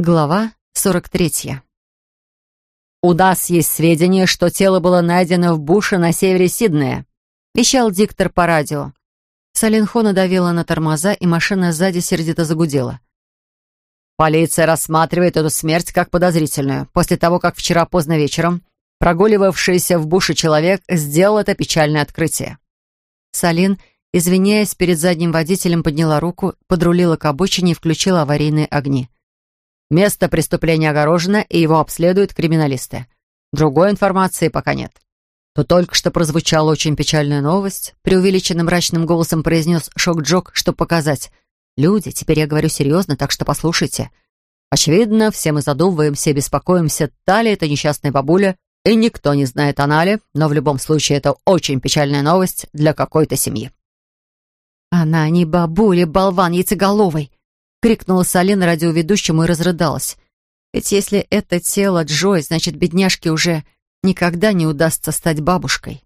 Глава 43. «У нас есть сведения, что тело было найдено в буше на севере Сиднея», — вещал диктор по радио. Салинхо надавила на тормоза, и машина сзади сердито загудела. «Полиция рассматривает эту смерть как подозрительную, после того, как вчера поздно вечером прогуливавшийся в буше человек сделал это печальное открытие». Салин, извиняясь перед задним водителем, подняла руку, подрулила к обочине и включила аварийные огни. Место преступления огорожено, и его обследуют криминалисты. Другой информации пока нет. То только что прозвучала очень печальная новость. Преувеличенным мрачным голосом произнес Шок-Джок, чтобы показать. «Люди, теперь я говорю серьезно, так что послушайте. Очевидно, все мы задумываемся и беспокоимся, та ли это несчастная бабуля, и никто не знает, она ли, но в любом случае это очень печальная новость для какой-то семьи». «Она не бабуля, болван яйцеголовый!» — крикнула Салина радиоведущему и разрыдалась. «Ведь если это тело Джой, значит, бедняжке уже никогда не удастся стать бабушкой».